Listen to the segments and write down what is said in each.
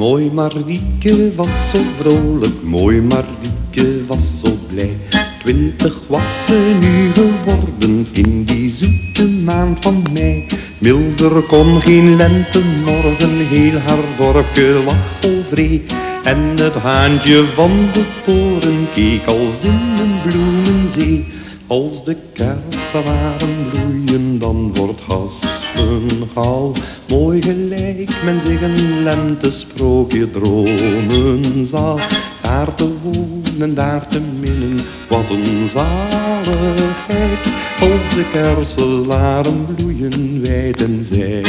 Mooi Marieke was zo vrolijk, mooi Marieke was zo blij. Twintig was ze nu geworden in die zoete maand van mei. Milder kon geen lentemorgen, heel haar dorpje lag vol vree. En het haantje van de toren keek als in een bloemenzee. Als de kersenwaren bloeien, dan wordt haspen gauw mooi gelijk men zich een lentesprookje dromen zal. Daar te wonen, daar te minnen, wat een zaligheid. Als de kersenwaren bloeien, wijd en zijd.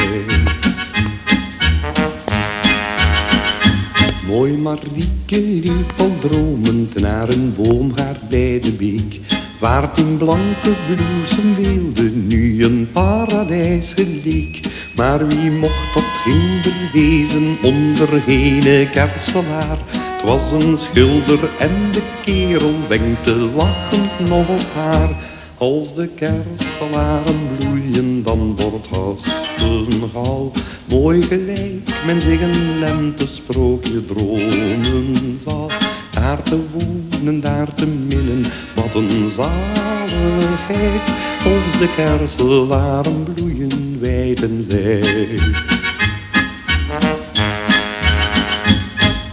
Mooi Marieke liep al dromend naar een boomgaard bij de beek. Waar toen blanke bloesem weelde, nu een paradijs geleek. Maar wie mocht tot hinder wezen onder gene kerselaar? Het was een schilder en de kerel wenkte lachend nog op haar. Als de kerselaren bloeien, dan wordt hasten gauw mooi gelijk men zich een lentesprookje dromen zal. Daar te wonen, daar te minnen, wat een zaligheid. Als de kerselaren bloeien, wijd en zijd.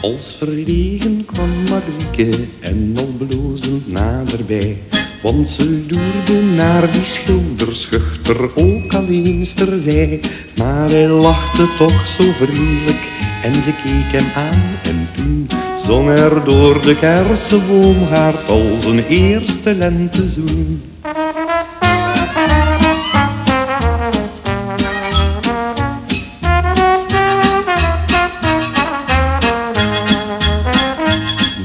Als verlegen kwam Marieke en al blozend naderbij. Want ze loerde naar die schilder schuchter ook al eens terzij. Maar hij lachte toch zo vriendelijk en ze keek hem aan en toen zong er door de kersenboomgaard al zijn eerste lentezoen.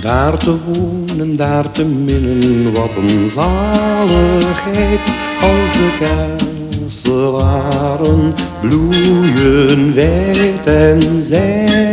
Daar te wonen, daar te minnen, wat een zaligheid als de kersenwaren bloeien wijd en zij.